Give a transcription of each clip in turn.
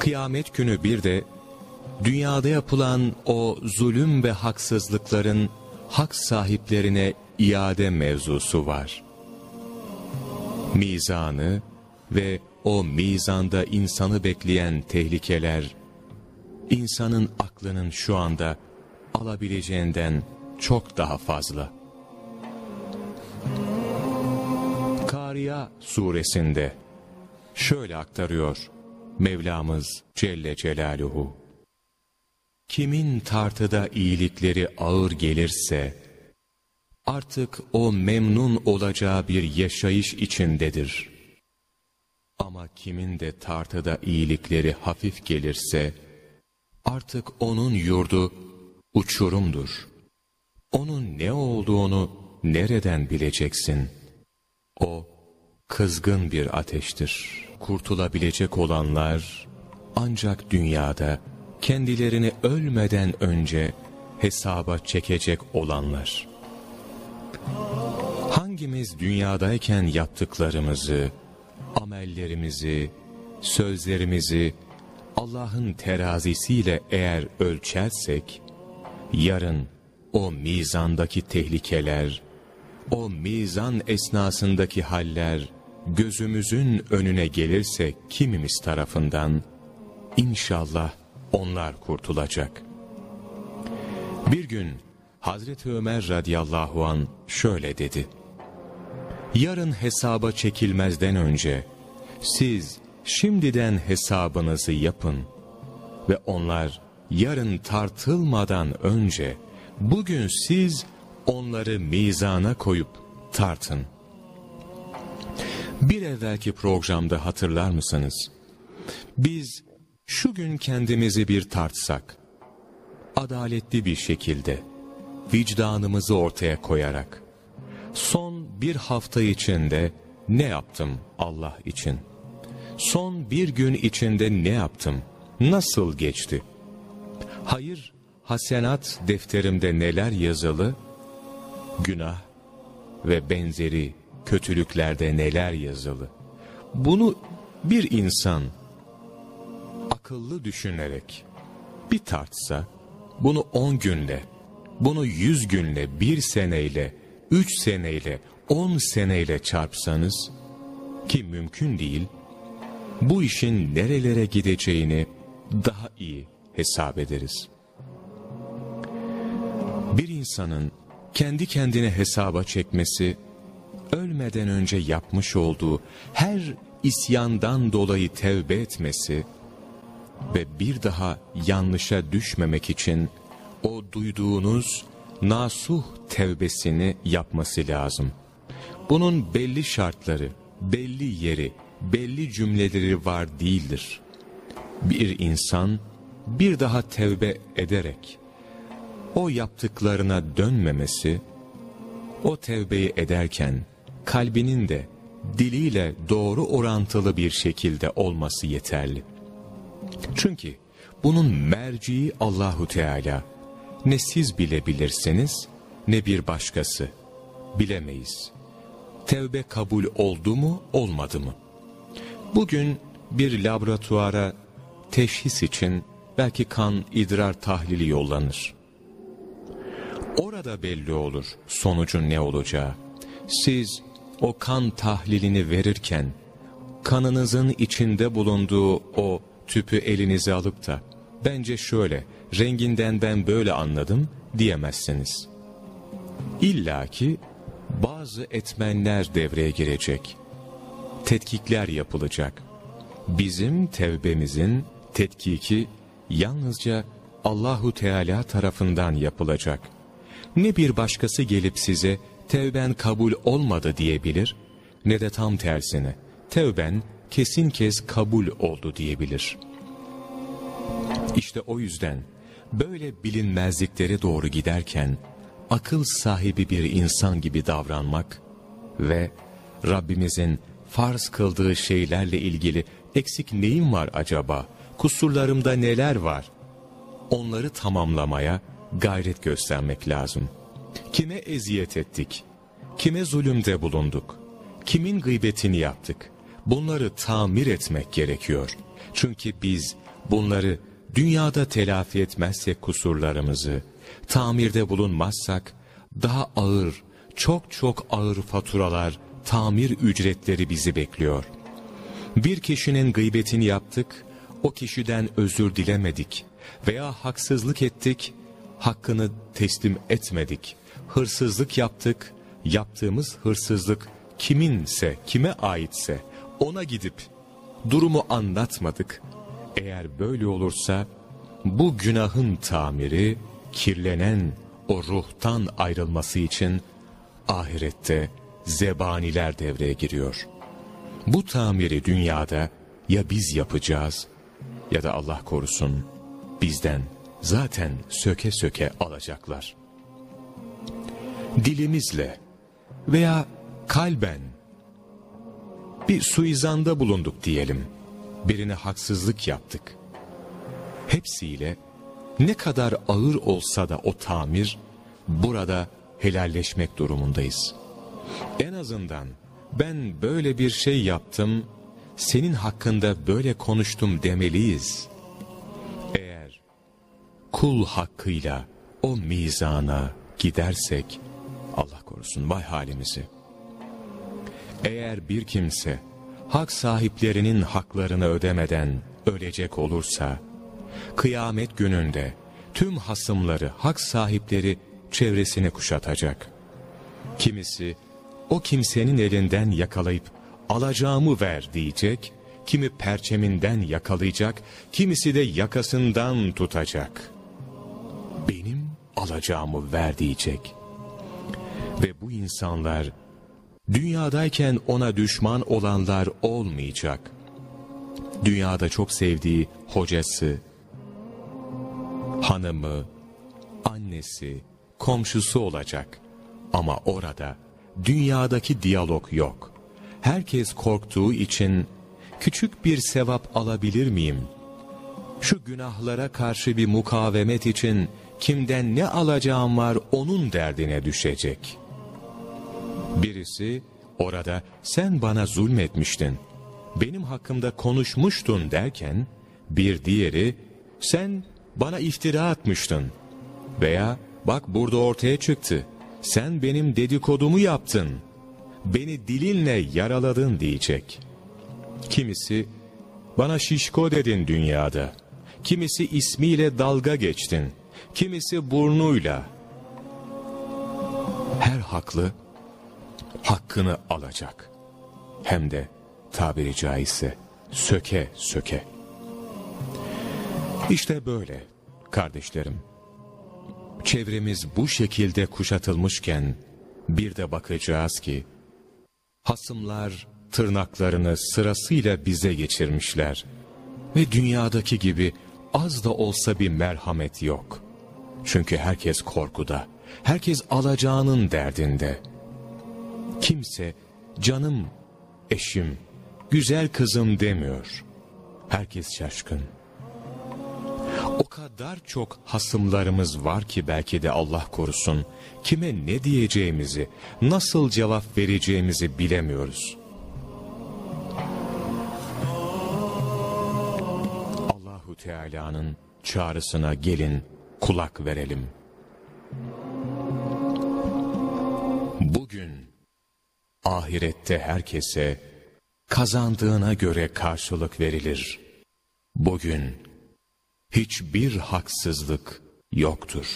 Kıyamet günü bir de dünyada yapılan o zulüm ve haksızlıkların hak sahiplerine iade mevzusu var. Mizanı ve o mizanda insanı bekleyen tehlikeler, insanın aklının şu anda alabileceğinden çok daha fazla. Kariya suresinde şöyle aktarıyor Mevlamız Celle Celaluhu. Kimin tartıda iyilikleri ağır gelirse, artık o memnun olacağı bir yaşayış içindedir. Ama kimin de tartıda iyilikleri hafif gelirse, artık onun yurdu uçurumdur. Onun ne olduğunu nereden bileceksin? O, kızgın bir ateştir. Kurtulabilecek olanlar, ancak dünyada, kendilerini ölmeden önce hesaba çekecek olanlar. Hangimiz dünyadayken yaptıklarımızı, amellerimizi, sözlerimizi Allah'ın terazisiyle eğer ölçersek, yarın o mizandaki tehlikeler, o mizan esnasındaki haller gözümüzün önüne gelirse kimimiz tarafından, inşallah onlar kurtulacak. Bir gün Hazreti Ömer radıyallahu an şöyle dedi. Yarın hesaba çekilmezden önce siz şimdiden hesabınızı yapın ve onlar yarın tartılmadan önce bugün siz onları mizana koyup tartın. Bir evvelki programda hatırlar mısınız? Biz şu gün kendimizi bir tartsak, adaletli bir şekilde, vicdanımızı ortaya koyarak, son bir hafta içinde ne yaptım Allah için? Son bir gün içinde ne yaptım? Nasıl geçti? Hayır, hasenat defterimde neler yazılı? Günah ve benzeri kötülüklerde neler yazılı? Bunu bir insan akıllı düşünerek bir tartsa, bunu on günle, bunu yüz günle, bir seneyle, üç seneyle, on seneyle çarpsanız, ki mümkün değil, bu işin nerelere gideceğini daha iyi hesap ederiz. Bir insanın kendi kendine hesaba çekmesi, ölmeden önce yapmış olduğu her isyandan dolayı tevbe etmesi ve bir daha yanlışa düşmemek için o duyduğunuz nasuh tevbesini yapması lazım. Bunun belli şartları, belli yeri, belli cümleleri var değildir. Bir insan bir daha tevbe ederek o yaptıklarına dönmemesi, o tevbeyi ederken kalbinin de diliyle doğru orantılı bir şekilde olması yeterli. Çünkü bunun merciği Allahu Teala. Ne siz bilebilirsiniz ne bir başkası. Bilemeyiz. Tevbe kabul oldu mu olmadı mı? Bugün bir laboratuvara teşhis için belki kan idrar tahlili yollanır. Orada belli olur sonucun ne olacağı. Siz o kan tahlilini verirken kanınızın içinde bulunduğu o tüpü elinize alıp da bence şöyle renginden ben böyle anladım diyemezsiniz. İlla ki bazı etmenler devreye girecek. Tetkikler yapılacak. Bizim tevbemizin tetkiki yalnızca Allahu Teala tarafından yapılacak. Ne bir başkası gelip size tevben kabul olmadı diyebilir ne de tam tersine tevben kesin kez kabul oldu diyebilir. İşte o yüzden böyle bilinmezliklere doğru giderken akıl sahibi bir insan gibi davranmak ve Rabbimizin farz kıldığı şeylerle ilgili eksik neyim var acaba, kusurlarımda neler var, onları tamamlamaya gayret göstermek lazım. Kime eziyet ettik, kime zulümde bulunduk, kimin gıybetini yaptık, bunları tamir etmek gerekiyor. Çünkü biz bunları dünyada telafi etmezsek kusurlarımızı, tamirde bulunmazsak daha ağır, çok çok ağır faturalar, tamir ücretleri bizi bekliyor. Bir kişinin gıybetini yaptık, o kişiden özür dilemedik veya haksızlık ettik, hakkını teslim etmedik. Hırsızlık yaptık, yaptığımız hırsızlık kiminse, kime aitse ona gidip durumu anlatmadık. Eğer böyle olursa bu günahın tamiri kirlenen o ruhtan ayrılması için ahirette zebaniler devreye giriyor. Bu tamiri dünyada ya biz yapacağız ya da Allah korusun bizden zaten söke söke alacaklar. Dilimizle veya kalben bir suizanda bulunduk diyelim. Birine haksızlık yaptık. Hepsiyle ne kadar ağır olsa da o tamir burada helalleşmek durumundayız. En azından ben böyle bir şey yaptım, senin hakkında böyle konuştum demeliyiz. Eğer kul hakkıyla o mizana gidersek, korusun vay halimizi. Eğer bir kimse hak sahiplerinin haklarını ödemeden ölecek olursa, kıyamet gününde tüm hasımları, hak sahipleri çevresini kuşatacak. Kimisi o kimsenin elinden yakalayıp alacağımı ver diyecek, kimi perçeminden yakalayacak, kimisi de yakasından tutacak. Benim alacağımı ver diyecek. Ve bu insanlar dünyadayken ona düşman olanlar olmayacak. Dünyada çok sevdiği hocası, hanımı, annesi, komşusu olacak. Ama orada dünyadaki diyalog yok. Herkes korktuğu için küçük bir sevap alabilir miyim? Şu günahlara karşı bir mukavemet için kimden ne alacağım var onun derdine düşecek. Birisi orada sen bana zulmetmiştin, benim hakkımda konuşmuştun derken bir diğeri sen bana iftira atmıştın. Veya bak burada ortaya çıktı. Sen benim dedikodumu yaptın, beni dilinle yaraladın diyecek. Kimisi, bana şişko dedin dünyada, kimisi ismiyle dalga geçtin, kimisi burnuyla. Her haklı, hakkını alacak. Hem de tabiri caizse söke söke. İşte böyle kardeşlerim çevremiz bu şekilde kuşatılmışken bir de bakacağız ki hasımlar tırnaklarını sırasıyla bize geçirmişler ve dünyadaki gibi az da olsa bir merhamet yok. Çünkü herkes korkuda, herkes alacağının derdinde. Kimse canım, eşim, güzel kızım demiyor. Herkes şaşkın. O kadar çok hasımlarımız var ki belki de Allah korusun, kime ne diyeceğimizi, nasıl cevap vereceğimizi bilemiyoruz. Allahu Teala'nın çağrısına gelin, kulak verelim. Bugün ahirette herkese kazandığına göre karşılık verilir. Bugün hiçbir haksızlık yoktur.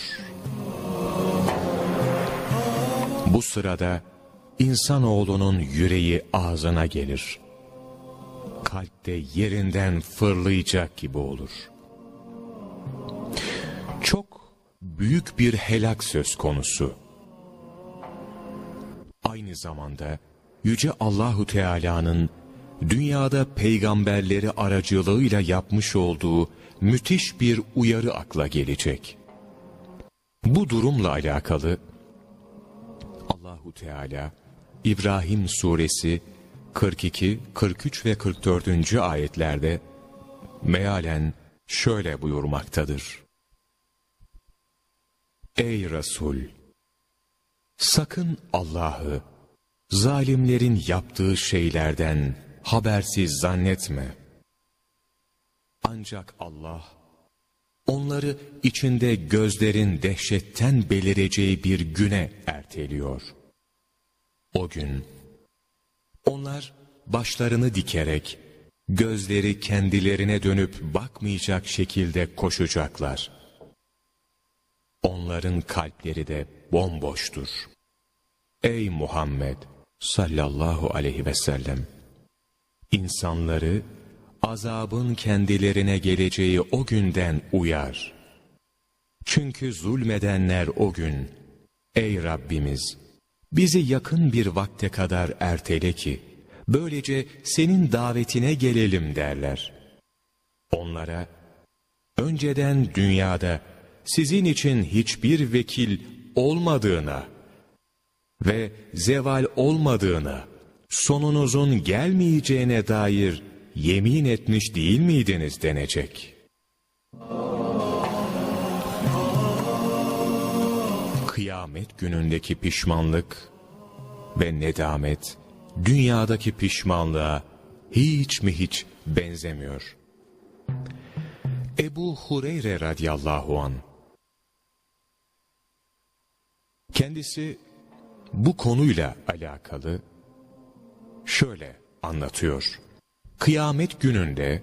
Bu sırada insanoğlunun yüreği ağzına gelir. Kalpte yerinden fırlayacak gibi olur. Çok büyük bir helak söz konusu. Aynı zamanda Yüce Allahu Teala'nın dünyada peygamberleri aracılığıyla yapmış olduğu müthiş bir uyarı akla gelecek. Bu durumla alakalı Allahu Teala İbrahim suresi 42, 43 ve 44. ayetlerde mealen şöyle buyurmaktadır. Ey Resul! Sakın Allah'ı zalimlerin yaptığı şeylerden habersiz zannetme. Ancak Allah, onları içinde gözlerin dehşetten belireceği bir güne erteliyor. O gün, onlar başlarını dikerek, gözleri kendilerine dönüp bakmayacak şekilde koşacaklar. Onların kalpleri de bomboştur. Ey Muhammed sallallahu aleyhi ve sellem! İnsanları azabın kendilerine geleceği o günden uyar. Çünkü zulmedenler o gün, ey Rabbimiz, bizi yakın bir vakte kadar ertele ki, böylece senin davetine gelelim derler. Onlara, önceden dünyada sizin için hiçbir vekil olmadığına ve zeval olmadığına, sonunuzun gelmeyeceğine dair yemin etmiş değil miydiniz denecek. Kıyamet günündeki pişmanlık ve nedamet, dünyadaki pişmanlığa hiç mi hiç benzemiyor. Ebu Hureyre radıyallahu an kendisi bu konuyla alakalı şöyle anlatıyor. Kıyamet gününde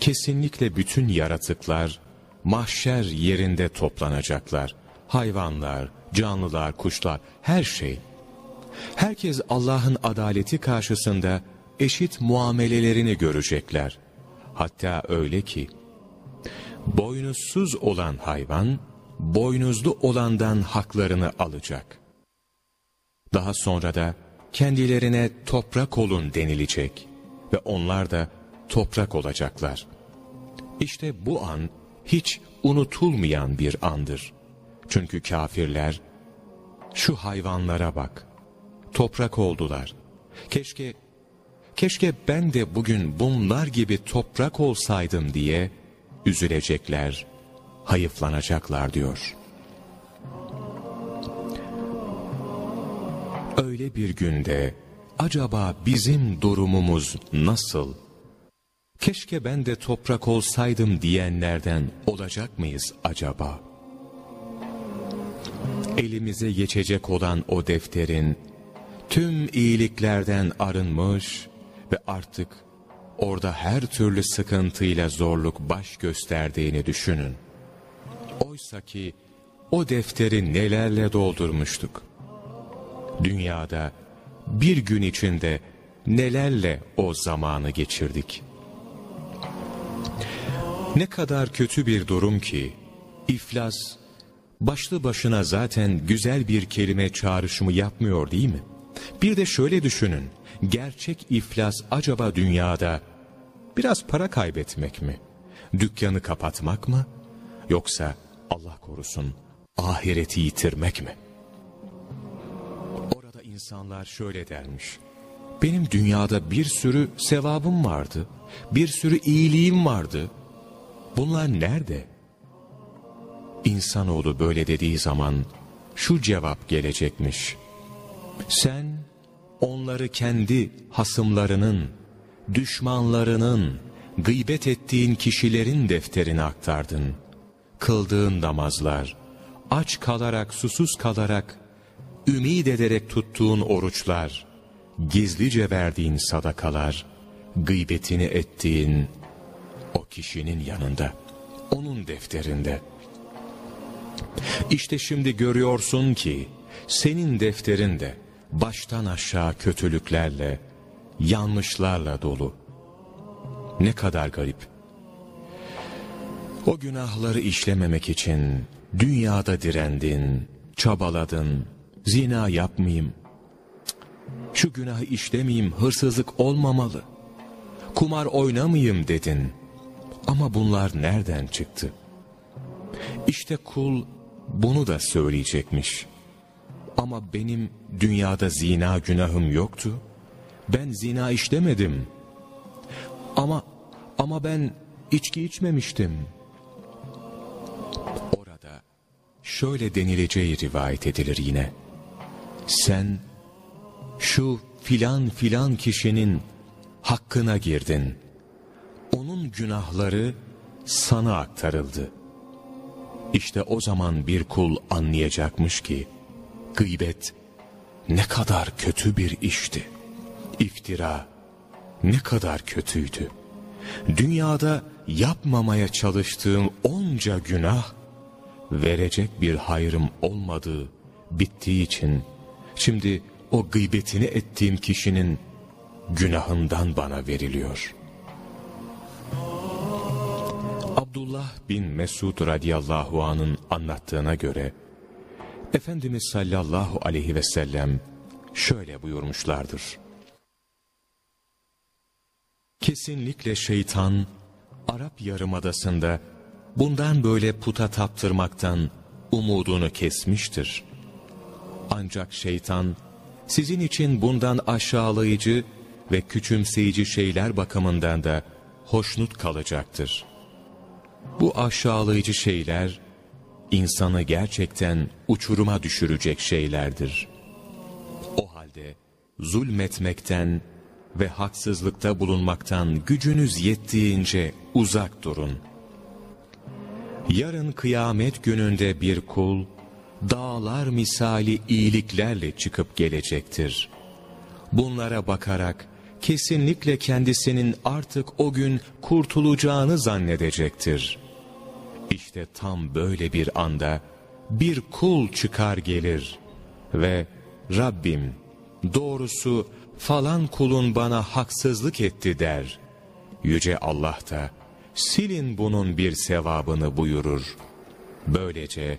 kesinlikle bütün yaratıklar mahşer yerinde toplanacaklar. Hayvanlar, canlılar, kuşlar, her şey. Herkes Allah'ın adaleti karşısında eşit muamelelerini görecekler. Hatta öyle ki, boynuzsuz olan hayvan, boynuzlu olandan haklarını alacak. Daha sonra da kendilerine toprak olun denilecek ve onlar da toprak olacaklar. İşte bu an hiç unutulmayan bir andır. Çünkü kafirler, şu hayvanlara bak, toprak oldular. Keşke, keşke ben de bugün bunlar gibi toprak olsaydım diye üzülecekler, hayıflanacaklar diyor. Öyle bir günde acaba bizim durumumuz nasıl? Keşke ben de toprak olsaydım diyenlerden olacak mıyız acaba? Elimize geçecek olan o defterin tüm iyiliklerden arınmış ve artık orada her türlü sıkıntıyla zorluk baş gösterdiğini düşünün. Oysa ki o defteri nelerle doldurmuştuk. Dünyada bir gün içinde nelerle o zamanı geçirdik. Ne kadar kötü bir durum ki, iflas başlı başına zaten güzel bir kelime çağrışımı yapmıyor değil mi? Bir de şöyle düşünün, gerçek iflas acaba dünyada biraz para kaybetmek mi? Dükkanı kapatmak mı? Yoksa Allah korusun ahireti yitirmek mi? İnsanlar şöyle dermiş. Benim dünyada bir sürü sevabım vardı, bir sürü iyiliğim vardı. Bunlar nerede? İnsanoğlu böyle dediği zaman şu cevap gelecekmiş. Sen onları kendi hasımlarının, düşmanlarının, gıybet ettiğin kişilerin defterine aktardın. Kıldığın namazlar, aç kalarak, susuz kalarak, ümid ederek tuttuğun oruçlar, gizlice verdiğin sadakalar, gıybetini ettiğin o kişinin yanında, onun defterinde. İşte şimdi görüyorsun ki, senin defterinde baştan aşağı kötülüklerle, yanlışlarla dolu. Ne kadar garip. O günahları işlememek için dünyada direndin, çabaladın, zina yapmayayım, şu günahı işlemeyeyim, hırsızlık olmamalı, kumar oynamayayım dedin. Ama bunlar nereden çıktı? İşte kul bunu da söyleyecekmiş. Ama benim dünyada zina günahım yoktu. Ben zina işlemedim. Ama ama ben içki içmemiştim. Orada şöyle denileceği rivayet edilir yine. Sen şu filan filan kişinin hakkına girdin. onun günahları sana aktarıldı. İşte o zaman bir kul anlayacakmış ki, gıybet ne kadar kötü bir işti. İftira ne kadar kötüydü. Dünyada yapmamaya çalıştığım onca günah, verecek bir hayrım olmadığı, bittiği için, şimdi o gıybetini ettiğim kişinin günahından bana veriliyor. Abdullah bin Mesud radıyallahu anın anlattığına göre, Efendimiz sallallahu aleyhi ve sellem şöyle buyurmuşlardır. Kesinlikle şeytan, Arap Yarımadası'nda bundan böyle puta taptırmaktan umudunu kesmiştir. Ancak şeytan, sizin için bundan aşağılayıcı ve küçümseyici şeyler bakımından da hoşnut kalacaktır. Bu aşağılayıcı şeyler, insanı gerçekten uçuruma düşürecek şeylerdir. O halde zulmetmekten ve haksızlıkta bulunmaktan gücünüz yettiğince uzak durun. Yarın kıyamet gününde bir kul, dağlar misali iyiliklerle çıkıp gelecektir. Bunlara bakarak kesinlikle kendisinin artık o gün kurtulacağını zannedecektir. İşte tam böyle bir anda bir kul çıkar gelir ve Rabbim doğrusu falan kulun bana haksızlık etti der. Yüce Allah da silin bunun bir sevabını buyurur. Böylece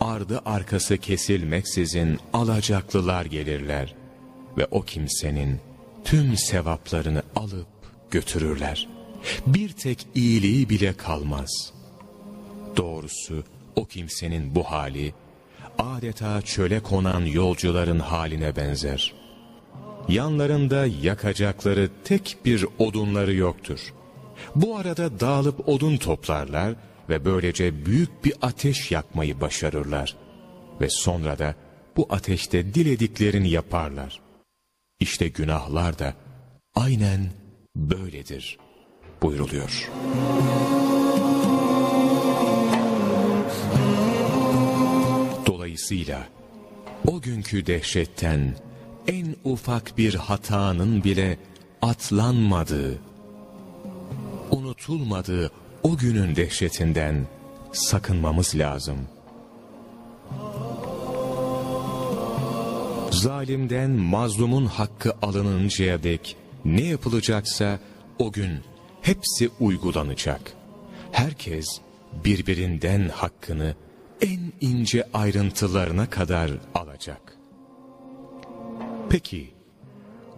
ardı arkası kesilmeksizin alacaklılar gelirler ve o kimsenin tüm sevaplarını alıp götürürler. Bir tek iyiliği bile kalmaz. Doğrusu o kimsenin bu hali adeta çöle konan yolcuların haline benzer. Yanlarında yakacakları tek bir odunları yoktur. Bu arada dağılıp odun toplarlar ve böylece büyük bir ateş yakmayı başarırlar. Ve sonra da bu ateşte dilediklerini yaparlar. İşte günahlar da aynen böyledir buyruluyor. Dolayısıyla o günkü dehşetten en ufak bir hatanın bile atlanmadığı, unutulmadığı o günün dehşetinden sakınmamız lazım. Zalimden mazlumun hakkı alınıncaya dek ne yapılacaksa o gün hepsi uygulanacak. Herkes birbirinden hakkını en ince ayrıntılarına kadar alacak. Peki,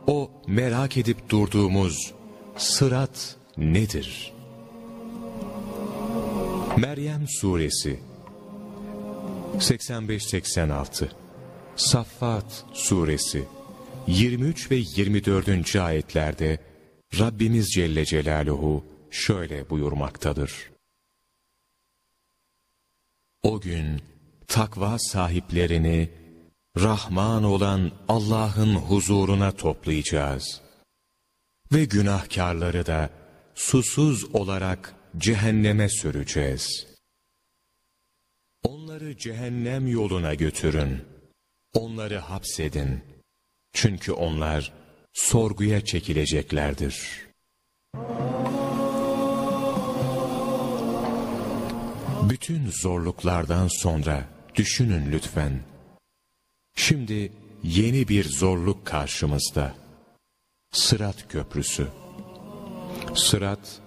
o merak edip durduğumuz sırat nedir? Meryem Suresi 85-86 Saffat Suresi 23 ve 24. ayetlerde Rabbimiz Celle Celaluhu şöyle buyurmaktadır. O gün takva sahiplerini Rahman olan Allah'ın huzuruna toplayacağız. Ve günahkarları da susuz olarak cehenneme süreceğiz. Onları cehennem yoluna götürün. Onları hapsedin. Çünkü onlar sorguya çekileceklerdir. Bütün zorluklardan sonra düşünün lütfen. Şimdi yeni bir zorluk karşımızda. Sırat Köprüsü. Sırat,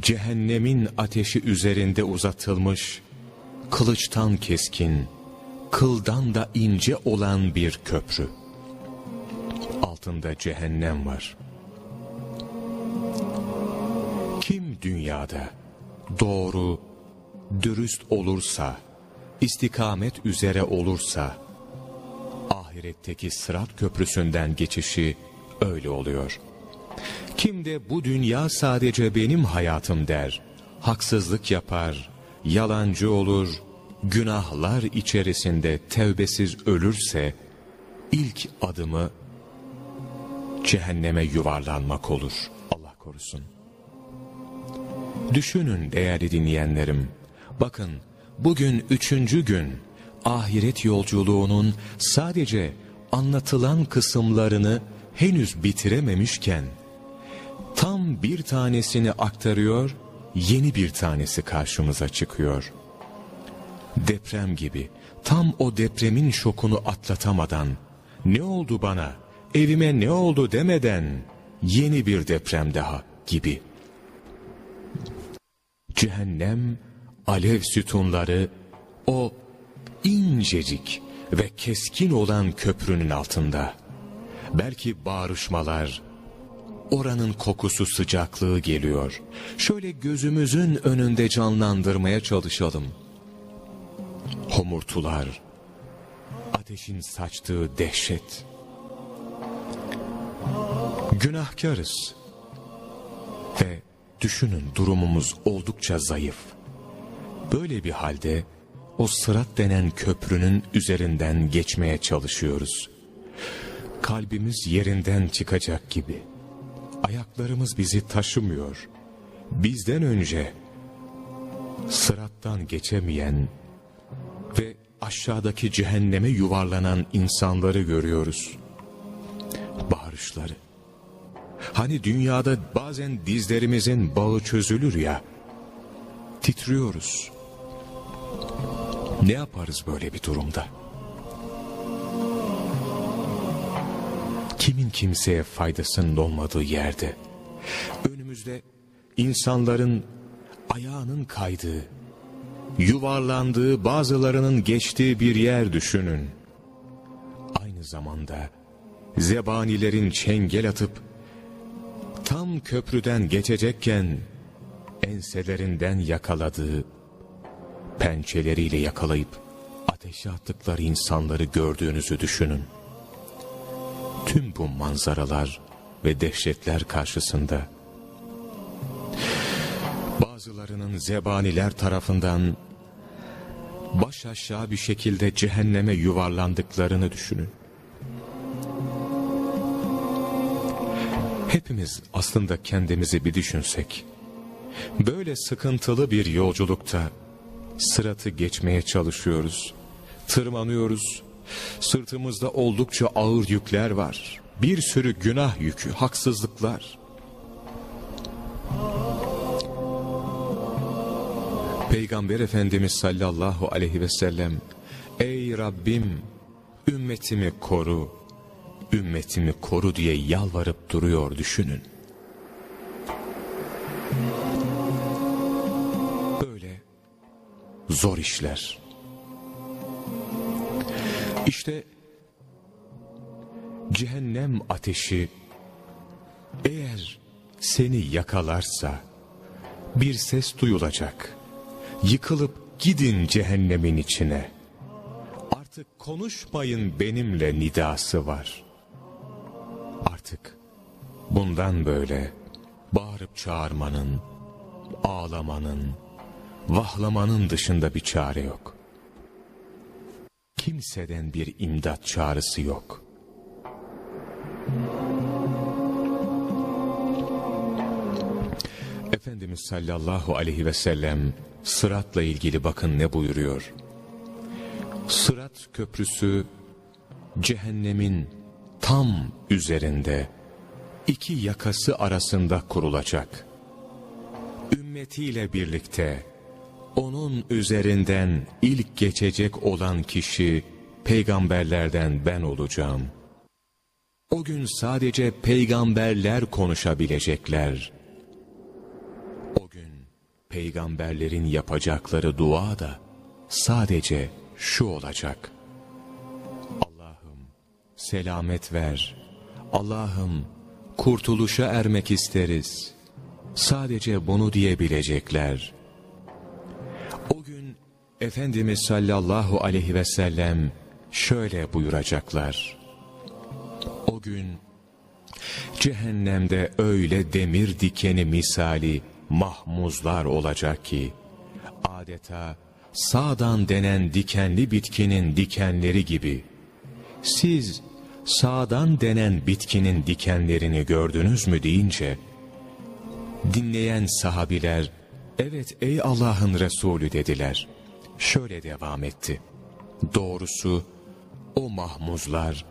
cehennemin ateşi üzerinde uzatılmış, kılıçtan keskin, kıldan da ince olan bir köprü. Altında cehennem var. Kim dünyada doğru, dürüst olursa, istikamet üzere olursa, ahiretteki sırat köprüsünden geçişi öyle oluyor. Kim de bu dünya sadece benim hayatım der, haksızlık yapar, yalancı olur, günahlar içerisinde tevbesiz ölürse, ilk adımı cehenneme yuvarlanmak olur. Allah korusun. Düşünün değerli dinleyenlerim. Bakın bugün üçüncü gün ahiret yolculuğunun sadece anlatılan kısımlarını henüz bitirememişken tam bir tanesini aktarıyor, yeni bir tanesi karşımıza çıkıyor. Deprem gibi tam o depremin şokunu atlatamadan ne oldu bana, evime ne oldu demeden yeni bir deprem daha gibi. Cehennem alev sütunları o incecik ve keskin olan köprünün altında. Belki bağrışmalar, oranın kokusu sıcaklığı geliyor. Şöyle gözümüzün önünde canlandırmaya çalışalım. Homurtular, ateşin saçtığı dehşet. Günahkarız. Ve düşünün durumumuz oldukça zayıf. Böyle bir halde o sırat denen köprünün üzerinden geçmeye çalışıyoruz. Kalbimiz yerinden çıkacak gibi. Ayaklarımız bizi taşımıyor. Bizden önce sırattan geçemeyen ve aşağıdaki cehenneme yuvarlanan insanları görüyoruz. Bağırışları. Hani dünyada bazen dizlerimizin bağı çözülür ya, titriyoruz. Ne yaparız böyle bir durumda? Kimin kimseye faydasının olmadığı yerde, önümüzde insanların ayağının kaydığı, yuvarlandığı bazılarının geçtiği bir yer düşünün. Aynı zamanda zebanilerin çengel atıp tam köprüden geçecekken enselerinden yakaladığı, pençeleriyle yakalayıp ateşe attıkları insanları gördüğünüzü düşünün. Tüm bu manzaralar ve dehşetler karşısında bazılarının zebaniler tarafından baş aşağı bir şekilde cehenneme yuvarlandıklarını düşünün. Hepimiz aslında kendimizi bir düşünsek, böyle sıkıntılı bir yolculukta sıratı geçmeye çalışıyoruz, tırmanıyoruz, sırtımızda oldukça ağır yükler var, bir sürü günah yükü, haksızlıklar. Peygamber Efendimiz sallallahu aleyhi ve sellem, Ey Rabbim, ümmetimi koru, ümmetimi koru diye yalvarıp duruyor düşünün. Böyle zor işler. İşte cehennem ateşi eğer seni yakalarsa bir ses duyulacak. Yıkılıp gidin cehennemin içine. Artık konuşmayın benimle nidası var. Artık bundan böyle bağırıp çağırmanın, ağlamanın, vahlamanın dışında bir çare yok. Kimseden bir imdat çağrısı yok. Efendimiz sallallahu aleyhi ve sellem sıratla ilgili bakın ne buyuruyor. Sırat köprüsü cehennemin tam üzerinde iki yakası arasında kurulacak. Ümmetiyle birlikte onun üzerinden ilk geçecek olan kişi peygamberlerden ben olacağım. O gün sadece peygamberler konuşabilecekler. O gün peygamberlerin yapacakları dua da sadece şu olacak. Allah'ım selamet ver. Allah'ım kurtuluşa ermek isteriz. Sadece bunu diyebilecekler. Efendimiz sallallahu aleyhi ve sellem şöyle buyuracaklar. O gün cehennemde öyle demir dikeni misali mahmuzlar olacak ki adeta sağdan denen dikenli bitkinin dikenleri gibi siz sağdan denen bitkinin dikenlerini gördünüz mü deyince dinleyen sahabiler evet ey Allah'ın Resulü dediler. Şöyle devam etti. Doğrusu o mahmuzlar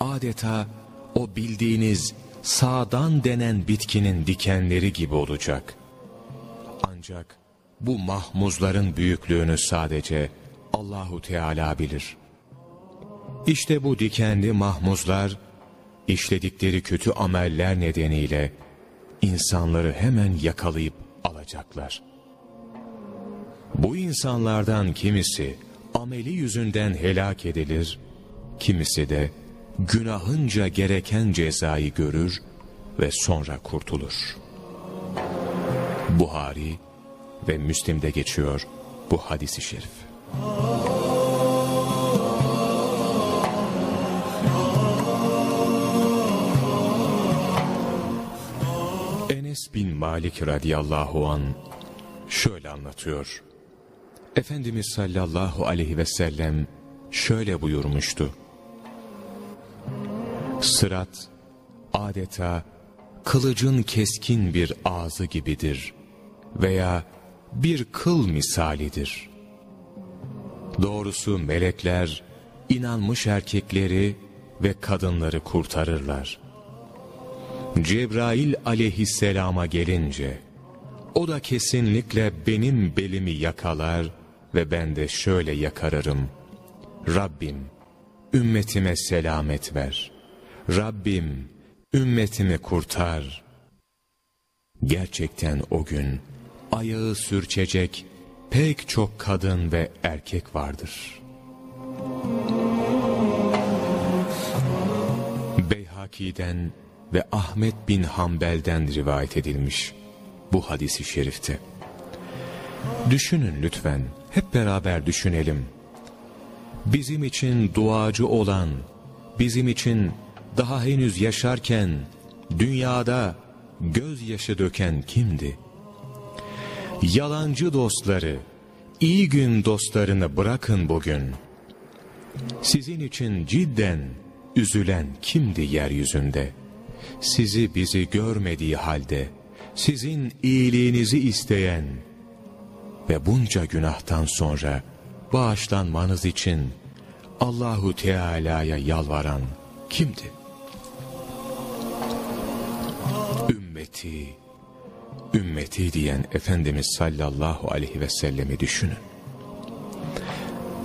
adeta o bildiğiniz sağdan denen bitkinin dikenleri gibi olacak. Ancak bu mahmuzların büyüklüğünü sadece Allahu Teala bilir. İşte bu dikenli mahmuzlar işledikleri kötü ameller nedeniyle insanları hemen yakalayıp alacaklar. Bu insanlardan kimisi ameli yüzünden helak edilir, kimisi de günahınca gereken cezayı görür ve sonra kurtulur. Buhari ve Müslim'de geçiyor bu hadisi şerif. Enes bin Malik radıyallahu an şöyle anlatıyor. Efendimiz sallallahu aleyhi ve sellem şöyle buyurmuştu. Sırat adeta kılıcın keskin bir ağzı gibidir veya bir kıl misalidir. Doğrusu melekler inanmış erkekleri ve kadınları kurtarırlar. Cebrail aleyhisselama gelince, o da kesinlikle benim belimi yakalar ve ben de şöyle yakarırım. Rabbim, ümmetime selamet ver. Rabbim, ümmetimi kurtar. Gerçekten o gün ayağı sürçecek pek çok kadın ve erkek vardır. Beyhaki'den ve Ahmet bin Hanbel'den rivayet edilmiş bu hadisi şerifte. Düşünün lütfen, hep beraber düşünelim. Bizim için duacı olan, bizim için daha henüz yaşarken dünyada gözyaşı döken kimdi? Yalancı dostları, iyi gün dostlarını bırakın bugün. Sizin için cidden üzülen kimdi yeryüzünde? Sizi bizi görmediği halde, sizin iyiliğinizi isteyen ve bunca günahtan sonra bağışlanmanız için Allahu Teala'ya yalvaran kimdi? Ümmeti, ümmeti diyen Efendimiz sallallahu aleyhi ve sellemi düşünün.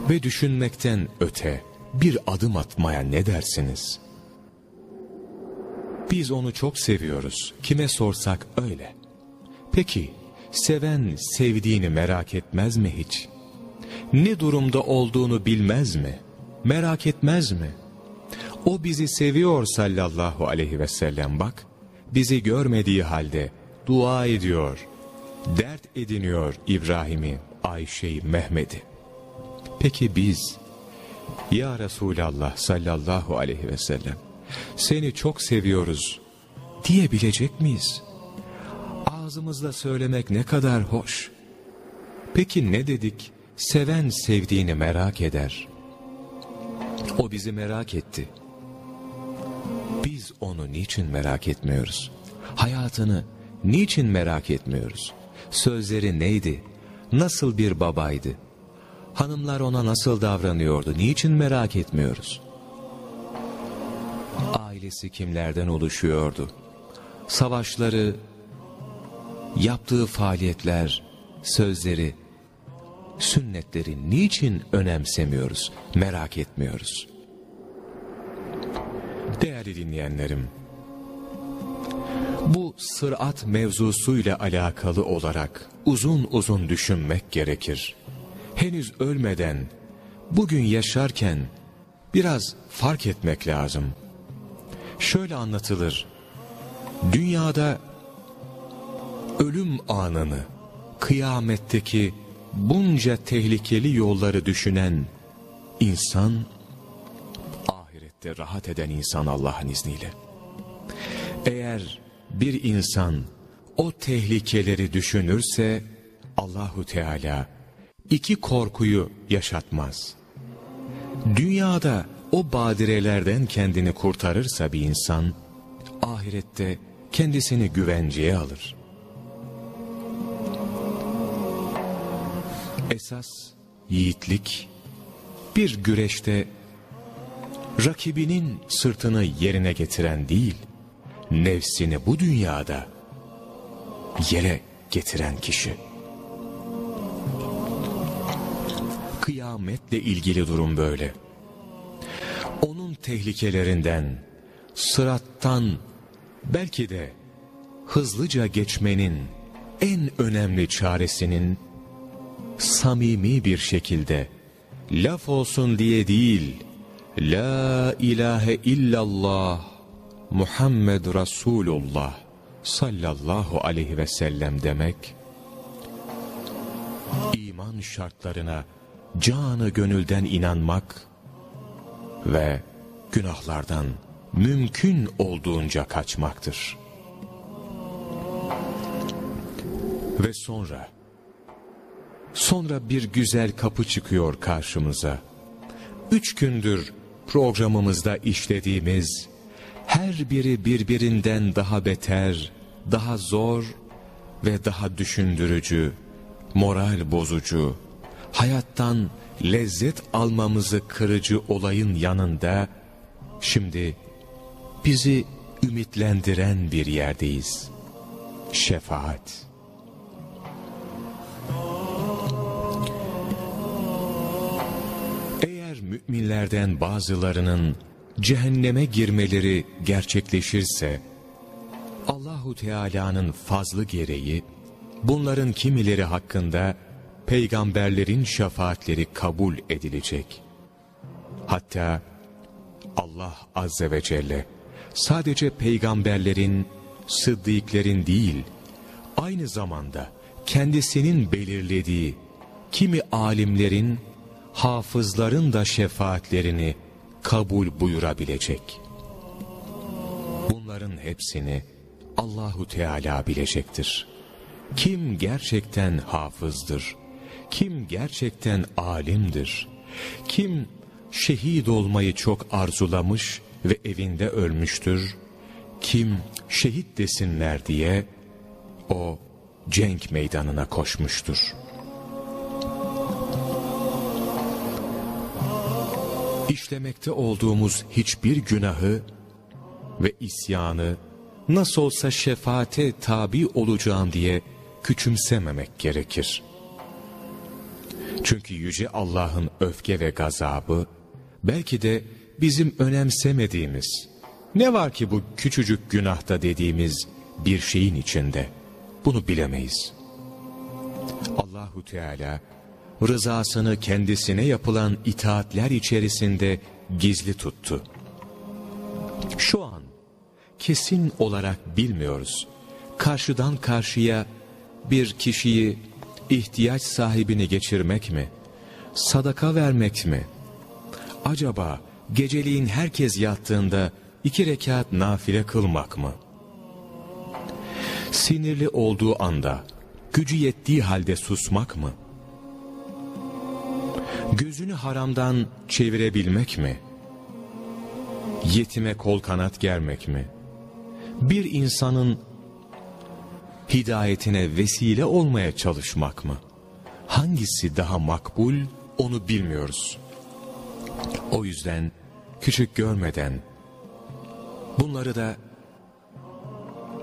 Ve düşünmekten öte bir adım atmaya ne dersiniz? Biz onu çok seviyoruz. Kime sorsak öyle. Peki, seven sevdiğini merak etmez mi hiç? Ne durumda olduğunu bilmez mi? Merak etmez mi? O bizi seviyor sallallahu aleyhi ve sellem bak. Bizi görmediği halde dua ediyor. Dert ediniyor İbrahim'i, Ayşe'yi, Mehmet'i. Peki biz, Ya Resulallah sallallahu aleyhi ve sellem, seni çok seviyoruz diyebilecek miyiz? Ağzımızla söylemek ne kadar hoş. Peki ne dedik? Seven sevdiğini merak eder. O bizi merak etti. Biz onu niçin merak etmiyoruz? Hayatını niçin merak etmiyoruz? Sözleri neydi? Nasıl bir babaydı? Hanımlar ona nasıl davranıyordu? Niçin merak etmiyoruz? Ailesi kimlerden oluşuyordu? Savaşları, yaptığı faaliyetler, sözleri, sünnetleri niçin önemsemiyoruz, merak etmiyoruz? Değerli dinleyenlerim, bu sırat mevzusuyla alakalı olarak uzun uzun düşünmek gerekir. Henüz ölmeden, bugün yaşarken biraz fark etmek lazım. Şöyle anlatılır, dünyada ölüm anını, kıyametteki bunca tehlikeli yolları düşünen insan, ahirette rahat eden insan Allah'ın izniyle. Eğer bir insan o tehlikeleri düşünürse Allahu Teala iki korkuyu yaşatmaz. Dünyada o badirelerden kendini kurtarırsa bir insan ahirette kendisini güvenceye alır. Esas yiğitlik bir güreşte rakibinin sırtını yerine getiren değil, nefsini bu dünyada yere getiren kişi. Kıyametle ilgili durum böyle. Onun tehlikelerinden, sırattan, belki de hızlıca geçmenin en önemli çaresinin samimi bir şekilde laf olsun diye değil, La ilahe illallah Muhammed Resulullah sallallahu aleyhi ve sellem demek, iman şartlarına canı gönülden inanmak ve günahlardan mümkün olduğunca kaçmaktır. Ve sonra, sonra bir güzel kapı çıkıyor karşımıza. Üç gündür programımızda işlediğimiz, her biri birbirinden daha beter, daha zor ve daha düşündürücü, moral bozucu, hayattan lezzet almamızı kırıcı olayın yanında, şimdi bizi ümitlendiren bir yerdeyiz. Şefaat. Eğer müminlerden bazılarının cehenneme girmeleri gerçekleşirse, Allahu Teala'nın fazlı gereği, bunların kimileri hakkında peygamberlerin şefaatleri kabul edilecek. Hatta Allah Azze ve Celle sadece peygamberlerin, sıddıklerin değil, aynı zamanda kendisinin belirlediği kimi alimlerin, hafızların da şefaatlerini kabul buyurabilecek. Bunların hepsini Allahu Teala bilecektir. Kim gerçekten hafızdır? Kim gerçekten alimdir? Kim şehit olmayı çok arzulamış ve evinde ölmüştür? Kim şehit desinler diye o cenk meydanına koşmuştur. İşlemekte olduğumuz hiçbir günahı ve isyanı nasıl olsa şefaate tabi olacağım diye küçümsememek gerekir. Çünkü Yüce Allah'ın öfke ve gazabı belki de bizim önemsemediğimiz, ne var ki bu küçücük günahta dediğimiz bir şeyin içinde, bunu bilemeyiz. Allahu Teala rızasını kendisine yapılan itaatler içerisinde gizli tuttu. Şu an kesin olarak bilmiyoruz. Karşıdan karşıya bir kişiyi ihtiyaç sahibini geçirmek mi? Sadaka vermek mi? Acaba geceliğin herkes yattığında iki rekat nafile kılmak mı? Sinirli olduğu anda gücü yettiği halde susmak mı? Gözünü haramdan çevirebilmek mi? Yetime kol kanat germek mi? Bir insanın hidayetine vesile olmaya çalışmak mı? Hangisi daha makbul onu bilmiyoruz. O yüzden küçük görmeden bunları da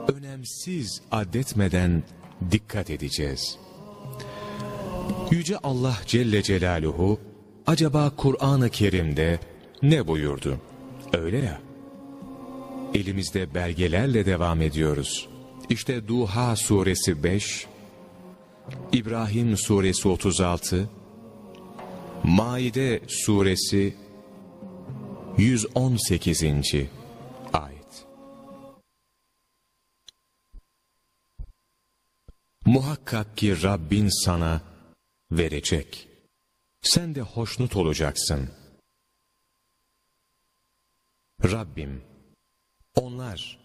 önemsiz addetmeden dikkat edeceğiz. Yüce Allah Celle Celaluhu acaba Kur'an-ı Kerim'de ne buyurdu? Öyle ya. Elimizde belgelerle devam ediyoruz. İşte Duha suresi 5, İbrahim suresi 36, Maide suresi 118. ayet. Muhakkak ki Rabbin sana verecek. Sen de hoşnut olacaksın. Rabbim, onlar,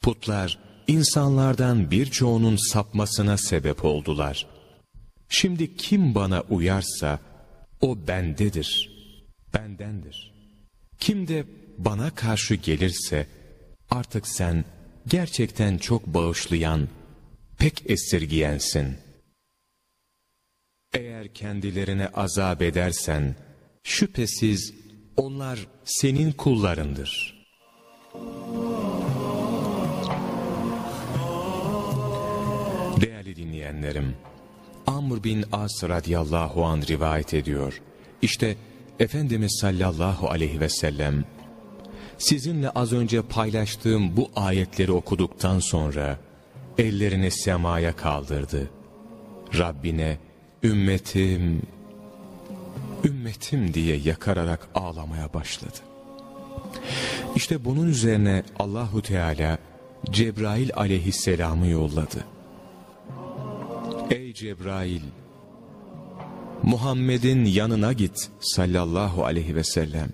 putlar, insanlardan birçoğunun sapmasına sebep oldular. Şimdi kim bana uyarsa, o bendedir, bendendir. Kim de bana karşı gelirse, artık sen gerçekten çok bağışlayan, pek esirgiyensin. Eğer kendilerine azap edersen, şüphesiz onlar senin kullarındır. Değerli dinleyenlerim, Amr bin As radıyallahu an rivayet ediyor. İşte Efendimiz sallallahu aleyhi ve sellem, sizinle az önce paylaştığım bu ayetleri okuduktan sonra, ellerini semaya kaldırdı. Rabbine, ümmetim, ümmetim diye yakararak ağlamaya başladı. İşte bunun üzerine Allahu Teala Cebrail aleyhisselamı yolladı. Ey Cebrail! Muhammed'in yanına git sallallahu aleyhi ve sellem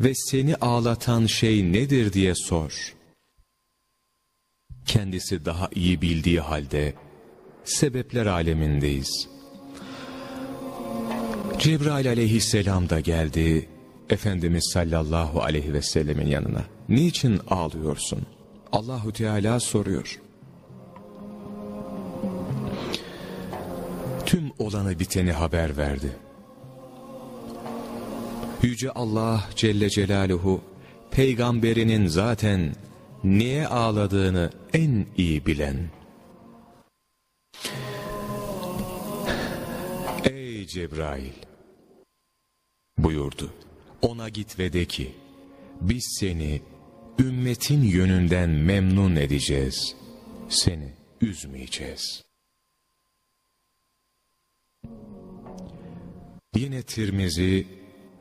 ve seni ağlatan şey nedir diye sor. Kendisi daha iyi bildiği halde sebepler alemindeyiz. Cebrail aleyhisselam da geldi Efendimiz sallallahu aleyhi ve sellemin yanına. Niçin ağlıyorsun? Allahu Teala soruyor. Tüm olanı biteni haber verdi. Yüce Allah Celle Celaluhu peygamberinin zaten niye ağladığını en iyi bilen. Ey Cebrail! Buyurdu. Ona git ve de ki, biz seni ümmetin yönünden memnun edeceğiz. Seni üzmeyeceğiz. Yine Tirmizi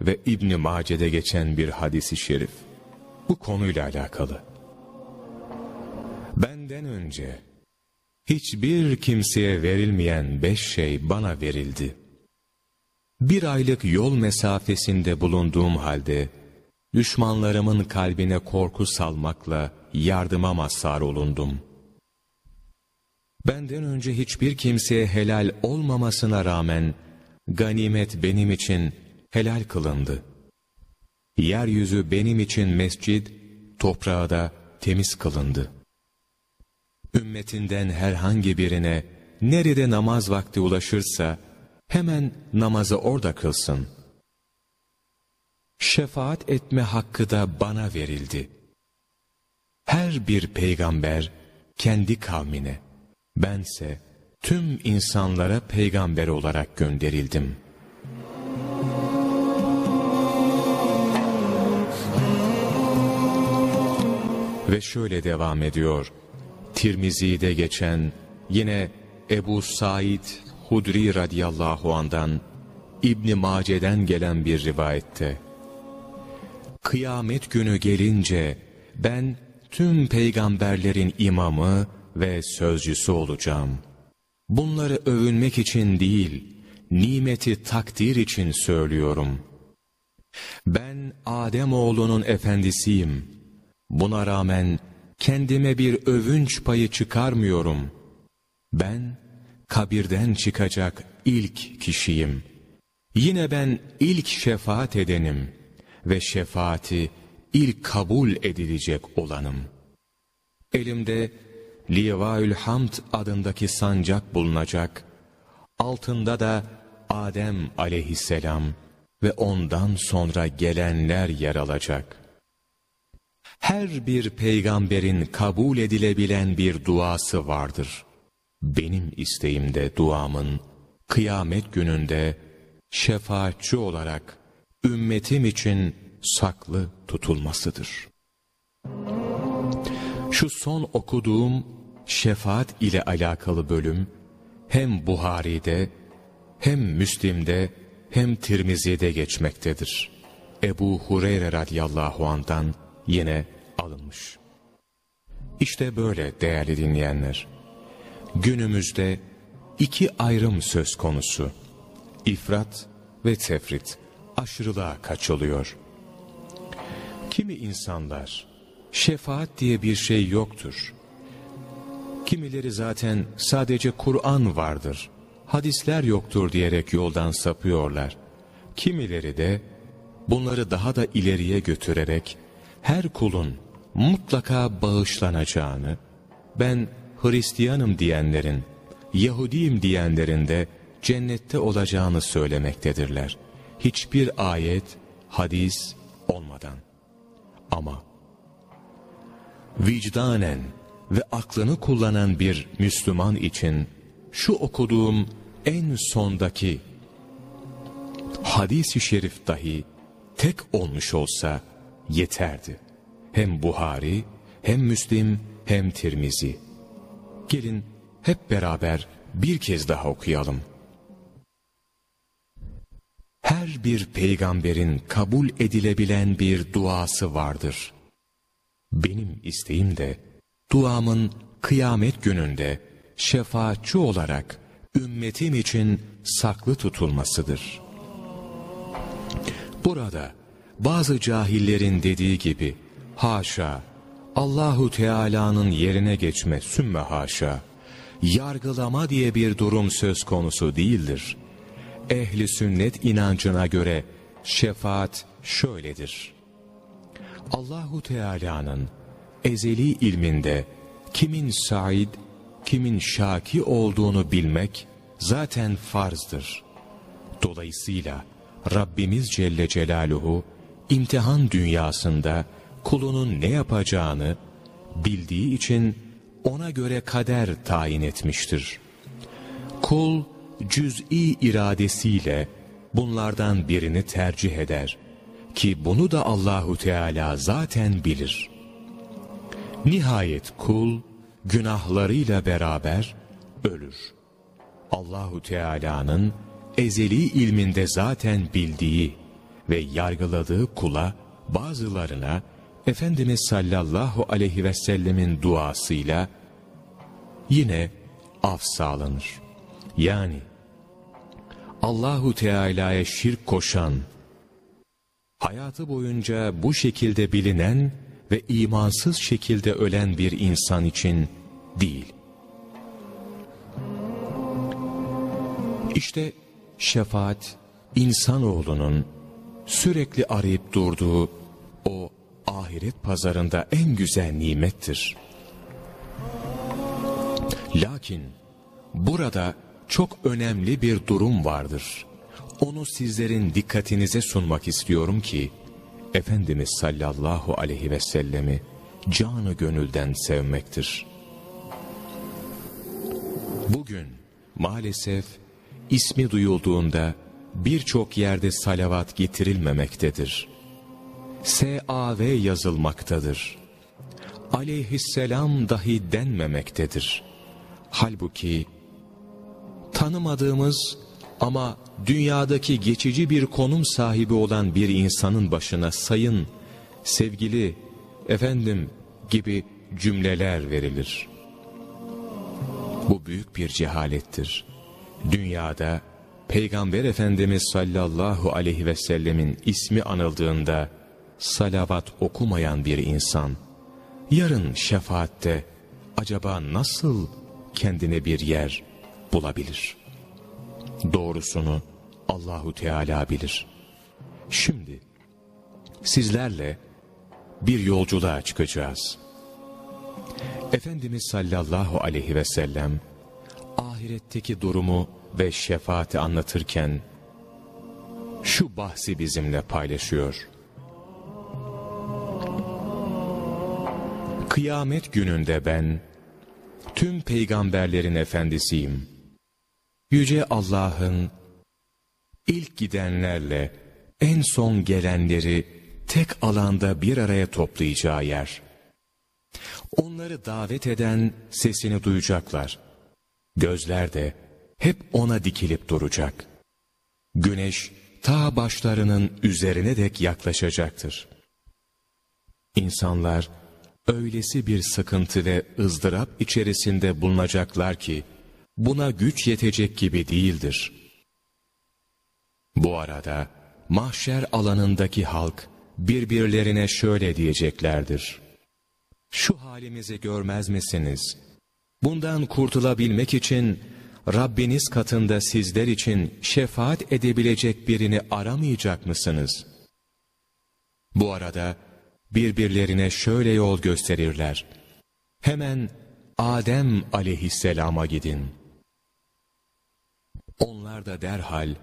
ve İbn Mace'de geçen bir hadisi şerif. Bu konuyla alakalı. Benden önce hiçbir kimseye verilmeyen beş şey bana verildi. Bir aylık yol mesafesinde bulunduğum halde, düşmanlarımın kalbine korku salmakla yardıma mazhar olundum. Benden önce hiçbir kimseye helal olmamasına rağmen, ganimet benim için helal kılındı. Yeryüzü benim için mescid, toprağı da temiz kılındı. Ümmetinden herhangi birine nerede namaz vakti ulaşırsa hemen namazı orada kılsın. Şefaat etme hakkı da bana verildi. Her bir peygamber kendi kavmine, bense tüm insanlara peygamber olarak gönderildim.'' Ve şöyle devam ediyor. Tirmizi'de geçen yine Ebu Said Hudri radıyallahu andan İbn Mace'den gelen bir rivayette Kıyamet günü gelince ben tüm peygamberlerin imamı ve sözcüsü olacağım. Bunları övünmek için değil, nimeti takdir için söylüyorum. Ben Adem oğlunun efendisiyim.'' Buna rağmen kendime bir övünç payı çıkarmıyorum. Ben kabirden çıkacak ilk kişiyim. Yine ben ilk şefaat edenim ve şefaati ilk kabul edilecek olanım. Elimde Livaül Hamd adındaki sancak bulunacak. Altında da Adem aleyhisselam ve ondan sonra gelenler yer alacak her bir peygamberin kabul edilebilen bir duası vardır. Benim isteğimde duamın kıyamet gününde şefaatçi olarak ümmetim için saklı tutulmasıdır. Şu son okuduğum şefaat ile alakalı bölüm hem Buhari'de hem Müslim'de hem Tirmizi'de geçmektedir. Ebu Hureyre radıyallahu andan yine alınmış. İşte böyle değerli dinleyenler. Günümüzde iki ayrım söz konusu. İfrat ve tefrit aşırılığa kaçılıyor. Kimi insanlar şefaat diye bir şey yoktur. Kimileri zaten sadece Kur'an vardır, hadisler yoktur diyerek yoldan sapıyorlar. Kimileri de bunları daha da ileriye götürerek her kulun mutlaka bağışlanacağını, ben Hristiyanım diyenlerin, Yahudiyim diyenlerin de cennette olacağını söylemektedirler. Hiçbir ayet, hadis olmadan. Ama vicdanen ve aklını kullanan bir Müslüman için şu okuduğum en sondaki hadis-i şerif dahi tek olmuş olsa yeterdi. Hem Buhari, hem Müslim, hem Tirmizi. Gelin hep beraber bir kez daha okuyalım. Her bir peygamberin kabul edilebilen bir duası vardır. Benim isteğim de duamın kıyamet gününde şefaatçi olarak ümmetim için saklı tutulmasıdır. Burada bazı cahillerin dediği gibi haşa Allahu Teala'nın yerine geçme sümme haşa yargılama diye bir durum söz konusu değildir. Ehli sünnet inancına göre şefaat şöyledir. Allahu Teala'nın ezeli ilminde kimin said, kimin şaki olduğunu bilmek zaten farzdır. Dolayısıyla Rabbimiz Celle Celaluhu imtihan dünyasında kulunun ne yapacağını bildiği için ona göre kader tayin etmiştir. Kul cüz'i iradesiyle bunlardan birini tercih eder ki bunu da Allahu Teala zaten bilir. Nihayet kul günahlarıyla beraber ölür. Allahu Teala'nın ezeli ilminde zaten bildiği ve yargıladığı kula bazılarına Efendimiz sallallahu aleyhi ve sellemin duasıyla yine af sağlanır. Yani Allahu Teala'ya şirk koşan, hayatı boyunca bu şekilde bilinen ve imansız şekilde ölen bir insan için değil. İşte şefaat insanoğlunun sürekli arayıp durduğu o ahiret pazarında en güzel nimettir. Lakin burada çok önemli bir durum vardır. Onu sizlerin dikkatinize sunmak istiyorum ki, Efendimiz sallallahu aleyhi ve sellemi canı gönülden sevmektir. Bugün maalesef ismi duyulduğunda birçok yerde salavat getirilmemektedir. S-A-V yazılmaktadır. Aleyhisselam dahi denmemektedir. Halbuki tanımadığımız ama dünyadaki geçici bir konum sahibi olan bir insanın başına sayın, sevgili, efendim gibi cümleler verilir. Bu büyük bir cehalettir. Dünyada Peygamber Efendimiz sallallahu aleyhi ve sellemin ismi anıldığında salavat okumayan bir insan, yarın şefaatte acaba nasıl kendine bir yer bulabilir? Doğrusunu Allahu Teala bilir. Şimdi sizlerle bir yolculuğa çıkacağız. Efendimiz sallallahu aleyhi ve sellem ahiretteki durumu ve şefaati anlatırken şu bahsi bizimle paylaşıyor. Kıyamet gününde ben tüm peygamberlerin efendisiyim. Yüce Allah'ın ilk gidenlerle en son gelenleri tek alanda bir araya toplayacağı yer. Onları davet eden sesini duyacaklar. Gözler de hep ona dikilip duracak. Güneş ta başlarının üzerine dek yaklaşacaktır. İnsanlar öylesi bir sıkıntı ve ızdırap içerisinde bulunacaklar ki, buna güç yetecek gibi değildir. Bu arada mahşer alanındaki halk birbirlerine şöyle diyeceklerdir. Şu halimizi görmez misiniz? Bundan kurtulabilmek için Rabbiniz katında sizler için şefaat edebilecek birini aramayacak mısınız? Bu arada birbirlerine şöyle yol gösterirler. Hemen Adem aleyhisselama gidin. Onlar da derhal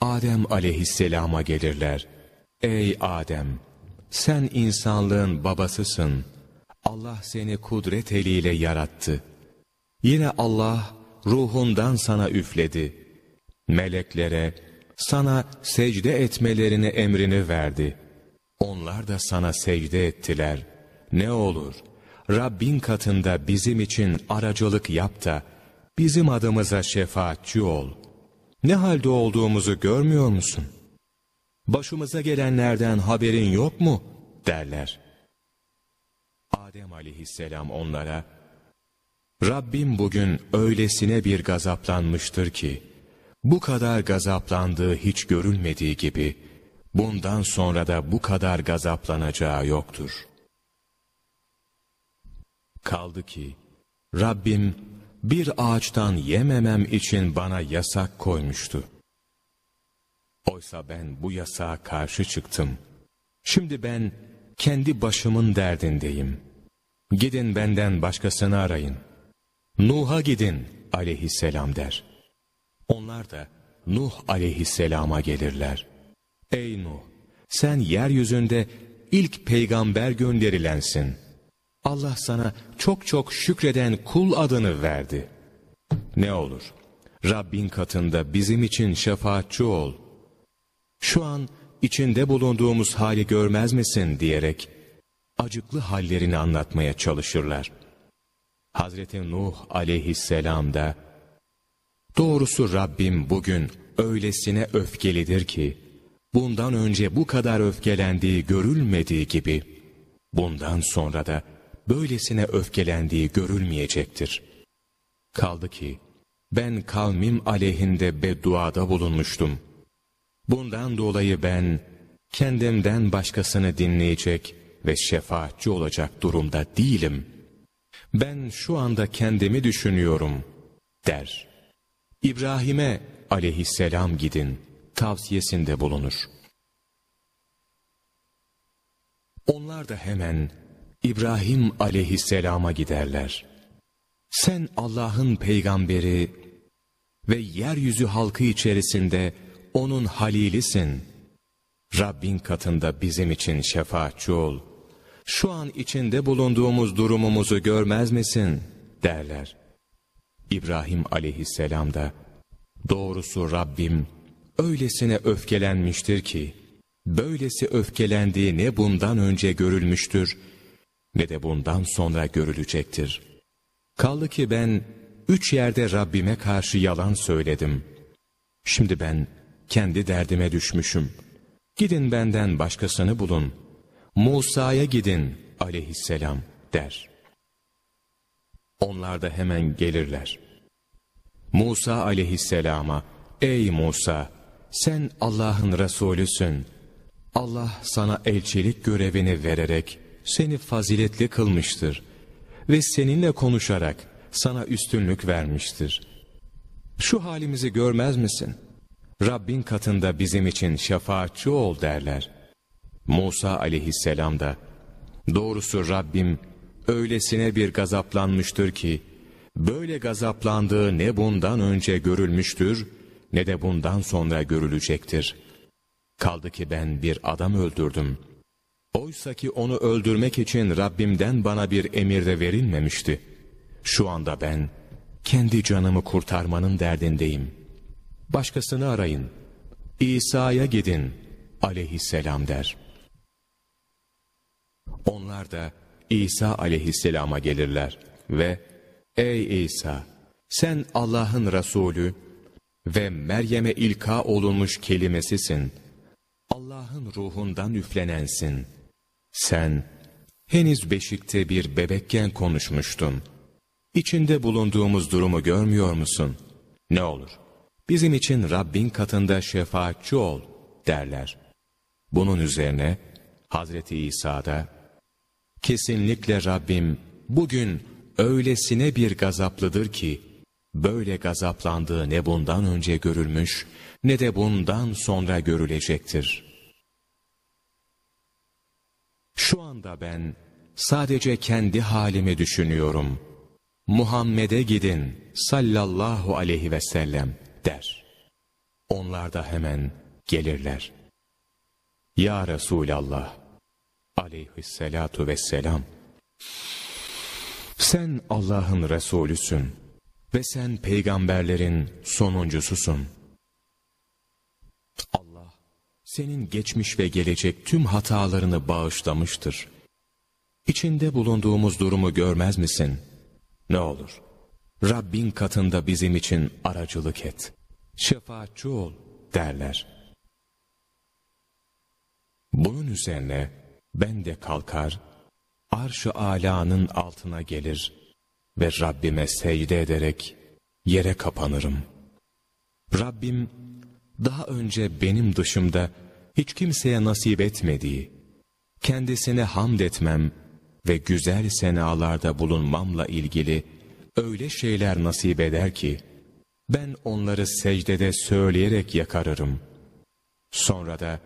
Adem aleyhisselama gelirler. Ey Adem! Sen insanlığın babasısın. Allah seni kudret eliyle yarattı. Yine Allah ruhundan sana üfledi. Meleklere sana secde etmelerini emrini verdi. Onlar da sana secde ettiler. Ne olur Rabbin katında bizim için aracılık yap da bizim adımıza şefaatçi ol. Ne halde olduğumuzu görmüyor musun? Başımıza gelenlerden haberin yok mu? derler. Adem aleyhisselam onlara, Rabbim bugün öylesine bir gazaplanmıştır ki, bu kadar gazaplandığı hiç görülmediği gibi, bundan sonra da bu kadar gazaplanacağı yoktur. Kaldı ki, Rabbim bir ağaçtan yememem için bana yasak koymuştu. Oysa ben bu yasağa karşı çıktım. Şimdi ben kendi başımın derdindeyim. Gidin benden başkasını arayın. Nuh'a gidin aleyhisselam der. Onlar da Nuh aleyhisselama gelirler. Ey Nuh! Sen yeryüzünde ilk peygamber gönderilensin. Allah sana çok çok şükreden kul adını verdi. Ne olur, Rabbin katında bizim için şefaatçi ol. Şu an içinde bulunduğumuz hali görmez misin diyerek acıklı hallerini anlatmaya çalışırlar. Hazreti Nuh aleyhisselam da Doğrusu Rabbim bugün öylesine öfkelidir ki, bundan önce bu kadar öfkelendiği görülmediği gibi, bundan sonra da böylesine öfkelendiği görülmeyecektir. Kaldı ki, ben kavmim aleyhinde bedduada bulunmuştum. Bundan dolayı ben, kendimden başkasını dinleyecek ve şefaatçi olacak durumda değilim. Ben şu anda kendimi düşünüyorum, der. İbrahim'e aleyhisselam gidin tavsiyesinde bulunur. Onlar da hemen İbrahim aleyhisselama giderler. Sen Allah'ın peygamberi ve yeryüzü halkı içerisinde onun halilisin. Rabbin katında bizim için şefaatçi ol. Şu an içinde bulunduğumuz durumumuzu görmez misin? derler. İbrahim aleyhisselam da, doğrusu Rabbim öylesine öfkelenmiştir ki, böylesi öfkelendiği ne bundan önce görülmüştür, ne de bundan sonra görülecektir. Kaldı ki ben üç yerde Rabbime karşı yalan söyledim. Şimdi ben kendi derdime düşmüşüm. Gidin benden başkasını bulun. Musa'ya gidin aleyhisselam der. Onlar da hemen gelirler. Musa aleyhisselama, Ey Musa! Sen Allah'ın Resulüsün. Allah sana elçilik görevini vererek seni faziletli kılmıştır. Ve seninle konuşarak sana üstünlük vermiştir. Şu halimizi görmez misin? Rabbin katında bizim için şefaatçi ol derler. Musa aleyhisselam da, Doğrusu Rabbim öylesine bir gazaplanmıştır ki, böyle gazaplandığı ne bundan önce görülmüştür, ne de bundan sonra görülecektir. Kaldı ki ben bir adam öldürdüm. Oysa ki onu öldürmek için Rabbimden bana bir emir de verilmemişti. Şu anda ben kendi canımı kurtarmanın derdindeyim. Başkasını arayın. İsa'ya gidin aleyhisselam der. Onlar da İsa aleyhisselama gelirler ve Ey İsa! Sen Allah'ın Resulü ve Meryem'e ilka olunmuş kelimesisin. Allah'ın ruhundan üflenensin. Sen henüz beşikte bir bebekken konuşmuştun. İçinde bulunduğumuz durumu görmüyor musun? Ne olur, bizim için Rabbin katında şefaatçi ol derler. Bunun üzerine Hazreti İsa da, kesinlikle Rabbim bugün öylesine bir gazaplıdır ki, böyle gazaplandığı ne bundan önce görülmüş, ne de bundan sonra görülecektir. Şu anda ben sadece kendi halimi düşünüyorum. Muhammed'e gidin sallallahu aleyhi ve sellem der. onlar da hemen gelirler. Ya Resulallah aleyhissalatu vesselam sen Allah'ın Resulüsün ve sen peygamberlerin sonuncususun. Allah senin geçmiş ve gelecek tüm hatalarını bağışlamıştır. İçinde bulunduğumuz durumu görmez misin? Ne olur, Rabbin katında bizim için aracılık et. Şefaatçi ol derler. Bunun üzerine ben de kalkar, arş-ı alanın altına gelir ve Rabbime secde ederek yere kapanırım. Rabbim daha önce benim dışımda hiç kimseye nasip etmediği, kendisine hamd etmem ve güzel senalarda bulunmamla ilgili öyle şeyler nasip eder ki, ben onları secdede söyleyerek yakarırım. Sonra da,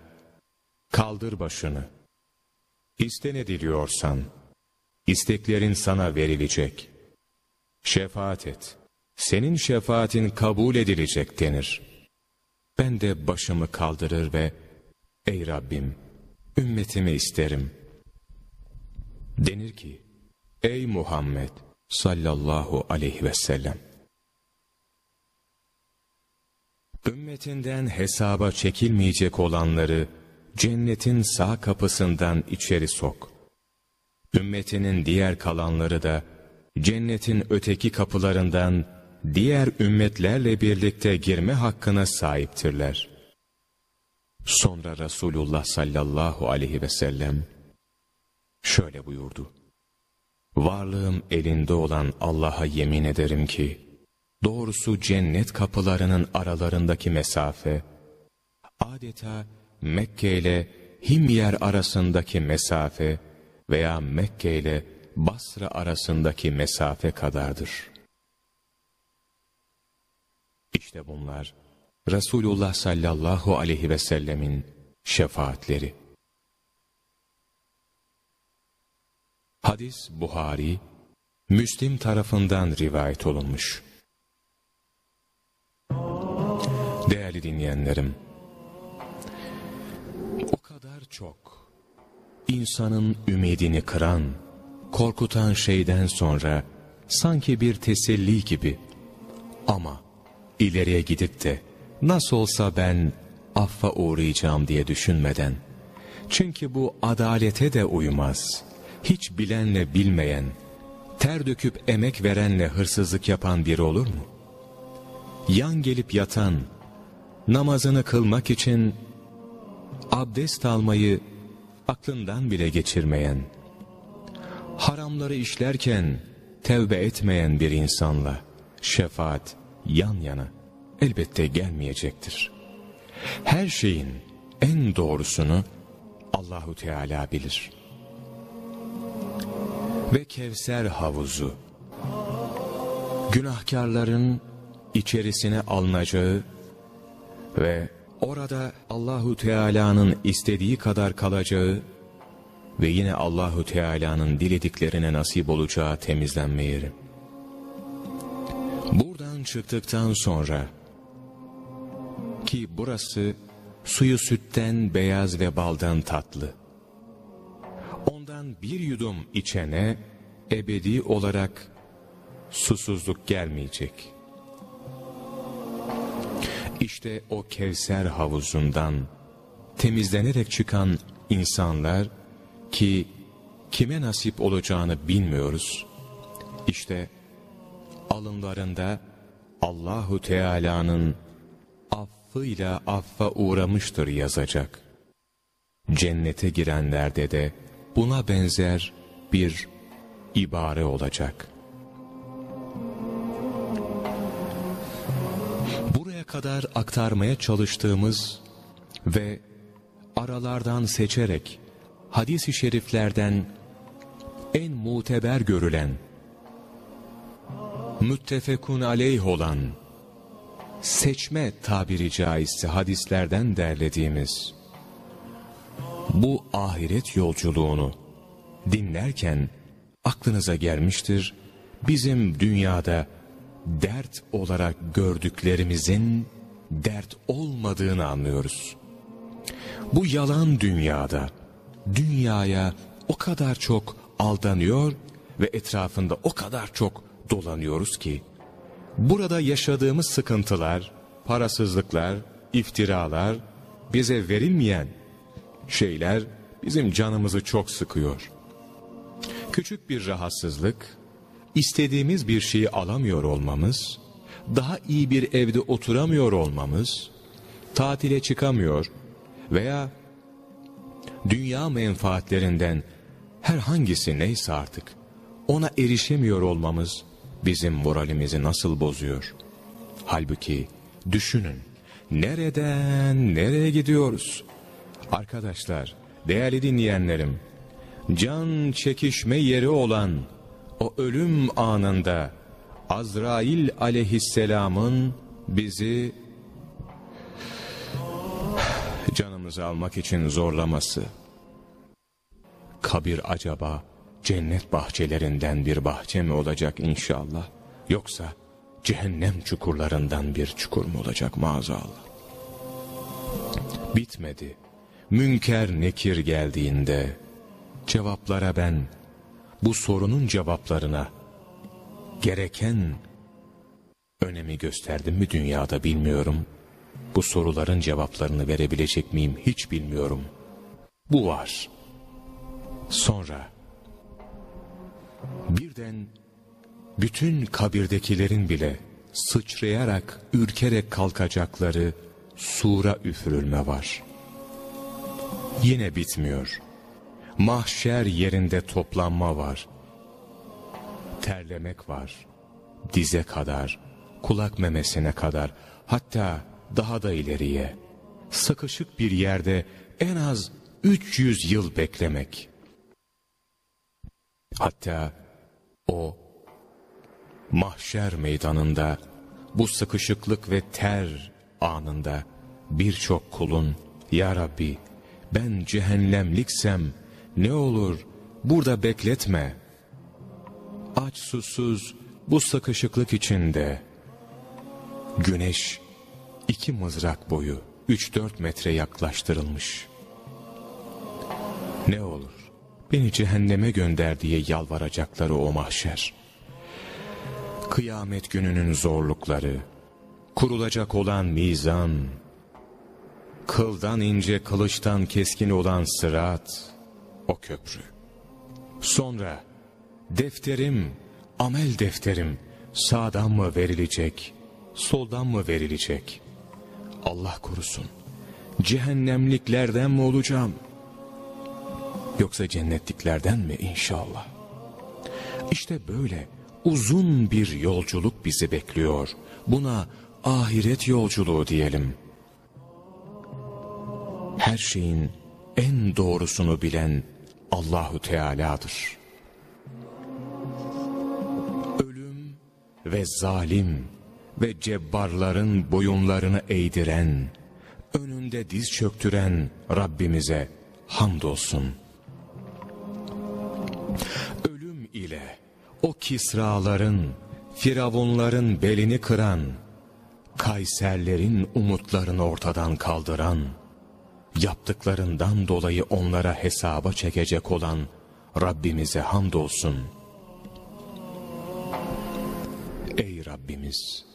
kaldır başını, İste ne diliyorsan, isteklerin sana verilecek. Şefaat et, senin şefaatin kabul edilecek denir. Ben de başımı kaldırır ve, ey Rabbim, ümmetimi isterim. Denir ki, ey Muhammed sallallahu aleyhi ve sellem, Ümmetinden hesaba çekilmeyecek olanları, cennetin sağ kapısından içeri sok. Ümmetinin diğer kalanları da cennetin öteki kapılarından diğer ümmetlerle birlikte girme hakkına sahiptirler. Sonra Resulullah sallallahu aleyhi ve sellem şöyle buyurdu. Varlığım elinde olan Allah'a yemin ederim ki, doğrusu cennet kapılarının aralarındaki mesafe, adeta Mekke ile Himyer arasındaki mesafe veya Mekke ile Basra arasındaki mesafe kadardır. İşte bunlar Resulullah sallallahu aleyhi ve sellemin şefaatleri. Hadis Buhari, Müslim tarafından rivayet olunmuş. Değerli dinleyenlerim, çok. İnsanın ümidini kıran, korkutan şeyden sonra sanki bir teselli gibi. Ama ileriye gidip de nasıl olsa ben affa uğrayacağım diye düşünmeden. Çünkü bu adalete de uymaz. Hiç bilenle bilmeyen, ter döküp emek verenle hırsızlık yapan biri olur mu? Yan gelip yatan, namazını kılmak için abdest almayı aklından bile geçirmeyen, haramları işlerken tevbe etmeyen bir insanla şefaat yan yana elbette gelmeyecektir. Her şeyin en doğrusunu Allahu Teala bilir. Ve Kevser havuzu günahkarların içerisine alınacağı ve Orada Allahu Teala'nın istediği kadar kalacağı ve yine Allahu Teala'nın dilediklerine nasip olacağı temizlenme yeri. Buradan çıktıktan sonra ki burası suyu sütten beyaz ve baldan tatlı. Ondan bir yudum içene ebedi olarak susuzluk gelmeyecek. İşte o Kevser havuzundan temizlenerek çıkan insanlar ki kime nasip olacağını bilmiyoruz. İşte alınlarında Allahu Teala'nın affıyla affa uğramıştır yazacak. Cennete girenlerde de buna benzer bir ibare olacak. kadar aktarmaya çalıştığımız ve aralardan seçerek hadis-i şeriflerden en muteber görülen, müttefekun aleyh olan, seçme tabiri caizse hadislerden derlediğimiz, bu ahiret yolculuğunu dinlerken aklınıza gelmiştir, bizim dünyada dert olarak gördüklerimizin dert olmadığını anlıyoruz. Bu yalan dünyada, dünyaya o kadar çok aldanıyor ve etrafında o kadar çok dolanıyoruz ki, burada yaşadığımız sıkıntılar, parasızlıklar, iftiralar, bize verilmeyen şeyler bizim canımızı çok sıkıyor. Küçük bir rahatsızlık, istediğimiz bir şeyi alamıyor olmamız, daha iyi bir evde oturamıyor olmamız, tatile çıkamıyor veya dünya menfaatlerinden herhangisi neyse artık ona erişemiyor olmamız bizim moralimizi nasıl bozuyor? Halbuki düşünün nereden nereye gidiyoruz? Arkadaşlar, değerli dinleyenlerim, can çekişme yeri olan o ölüm anında Azrail aleyhisselamın bizi canımızı almak için zorlaması. Kabir acaba cennet bahçelerinden bir bahçe mi olacak inşallah? Yoksa cehennem çukurlarından bir çukur mu olacak maazallah? Bitmedi. Münker nekir geldiğinde cevaplara ben bu sorunun cevaplarına gereken önemi gösterdim mi dünyada bilmiyorum. Bu soruların cevaplarını verebilecek miyim hiç bilmiyorum. Bu var. Sonra birden bütün kabirdekilerin bile sıçrayarak, ürkerek kalkacakları sura üfürülme var. Yine bitmiyor. Mahşer yerinde toplanma var. Terlemek var. Dize kadar, kulak memesine kadar, hatta daha da ileriye. Sıkışık bir yerde en az 300 yıl beklemek. Hatta o mahşer meydanında bu sıkışıklık ve ter anında birçok kulun Ya Rabbi ben cehennemliksem ne olur burada bekletme. Aç susuz bu sıkışıklık içinde güneş iki mızrak boyu 3-4 metre yaklaştırılmış. Ne olur beni cehenneme gönder diye yalvaracakları o mahşer. Kıyamet gününün zorlukları, kurulacak olan mizan, kıldan ince kılıçtan keskin olan sırat, o köprü. Sonra defterim, amel defterim sağdan mı verilecek, soldan mı verilecek? Allah korusun. Cehennemliklerden mi olacağım? Yoksa cennetliklerden mi inşallah? İşte böyle uzun bir yolculuk bizi bekliyor. Buna ahiret yolculuğu diyelim. Her şeyin en doğrusunu bilen Allahu Teala'dır. Ölüm ve zalim ve cebbarların boyunlarını eğdiren, önünde diz çöktüren Rabbimize hamdolsun. Ölüm ile o Kisraların, Firavunların belini kıran, Kayserlerin umutlarını ortadan kaldıran, yaptıklarından dolayı onlara hesaba çekecek olan Rabbimize hamdolsun. Ey Rabbimiz!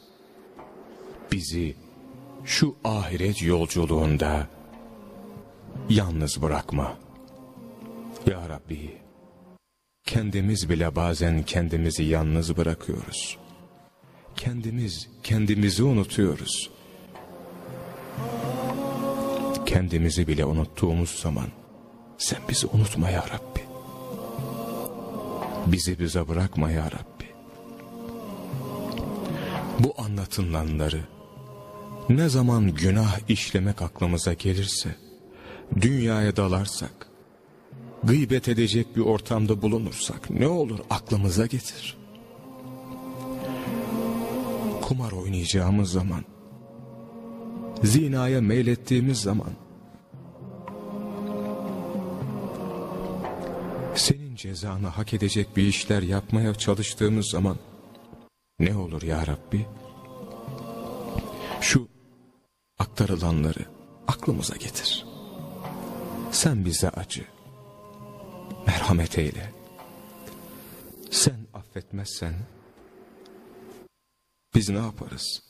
Bizi şu ahiret yolculuğunda yalnız bırakma. Ya Rabbi, kendimiz bile bazen kendimizi yalnız bırakıyoruz. Kendimiz kendimizi unutuyoruz. Kendimizi bile unuttuğumuz zaman sen bizi unutma ya Rabbi. Bizi bize bırakma ya Rabbi. Bu anlatılanları ne zaman günah işlemek aklımıza gelirse, dünyaya dalarsak, gıybet edecek bir ortamda bulunursak ne olur aklımıza getir. Kumar oynayacağımız zaman, zinaya meylettiğimiz zaman, senin cezanı hak edecek bir işler yapmaya çalıştığımız zaman, ne olur ya Rabbi? Şu aktarılanları aklımıza getir. Sen bize acı, merhamet eyle. Sen affetmezsen biz ne yaparız?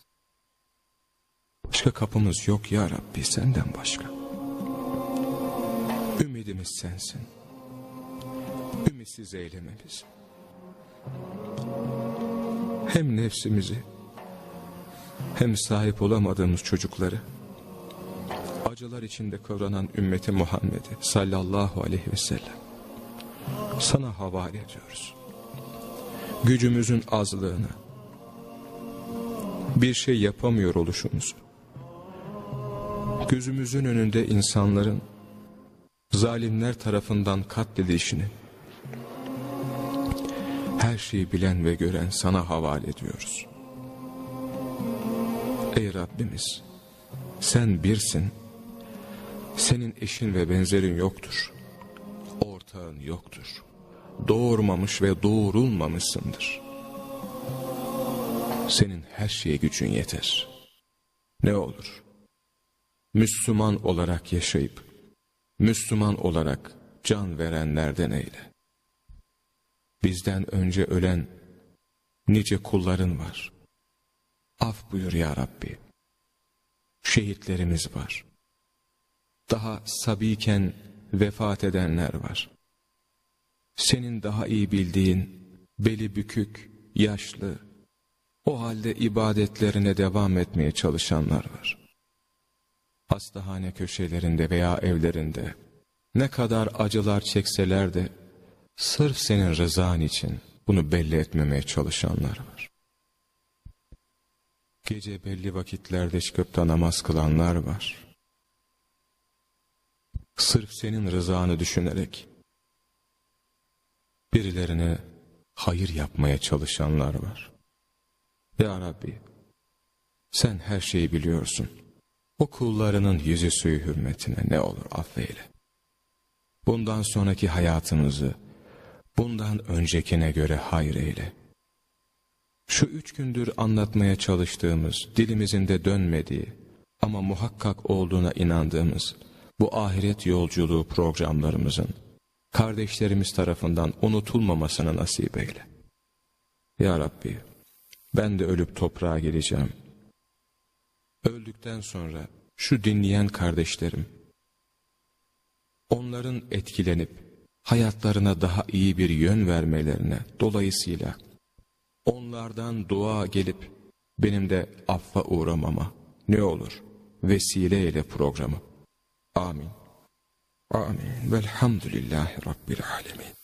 Başka kapımız yok ya Rabbi senden başka. Ümidimiz sensin. Ümitsiz eyleme. Hem nefsimizi hem sahip olamadığımız çocukları acılar içinde kıvranan ümmeti Muhammed'i sallallahu aleyhi ve sellem sana havale ediyoruz. Gücümüzün azlığını, bir şey yapamıyor oluşumuzu, gözümüzün önünde insanların zalimler tarafından katledilişini, her şeyi bilen ve gören sana havale ediyoruz. Ey Rabbimiz, sen birsin, senin eşin ve benzerin yoktur, ortağın yoktur, doğurmamış ve doğurulmamışsındır. Senin her şeye gücün yeter. Ne olur? Müslüman olarak yaşayıp, Müslüman olarak can verenlerden eyle. Bizden önce ölen nice kulların var. Af buyur ya Rabbi. Şehitlerimiz var. Daha sabiyken vefat edenler var. Senin daha iyi bildiğin, beli bükük, yaşlı, o halde ibadetlerine devam etmeye çalışanlar var. Hastahane köşelerinde veya evlerinde ne kadar acılar çekseler de sırf senin rızan için bunu belli etmemeye çalışanlar var. Gece belli vakitlerde çıkıp da namaz kılanlar var. Sırf senin rızanı düşünerek birilerine hayır yapmaya çalışanlar var. Ya Rabbi, sen her şeyi biliyorsun. O kullarının yüzü suyu hürmetine ne olur affeyle. Bundan sonraki hayatımızı, bundan öncekine göre hayır eyle. Şu üç gündür anlatmaya çalıştığımız, dilimizin de dönmediği ama muhakkak olduğuna inandığımız bu ahiret yolculuğu programlarımızın kardeşlerimiz tarafından unutulmamasını nasip eyle. Ya Rabbi, ben de ölüp toprağa geleceğim. Öldükten sonra şu dinleyen kardeşlerim, onların etkilenip hayatlarına daha iyi bir yön vermelerine dolayısıyla onlardan dua gelip benim de affa uğramama ne olur vesile ile programı. Amin. Amin. Velhamdülillahi Rabbil Alemin.